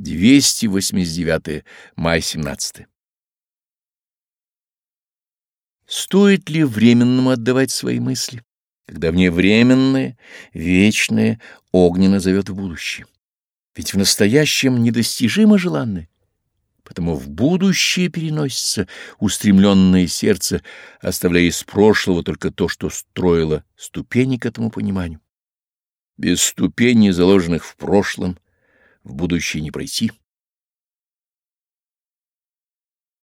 289 май 17 Стоит ли временному отдавать свои мысли, когда вневременное, вечное, огненно зовет в будущее? Ведь в настоящем недостижимо желанное. Потому в будущее переносится устремленное сердце, оставляя из прошлого только то, что строило ступени к этому пониманию. Без ступеней, заложенных в прошлом, в будущее не пройти.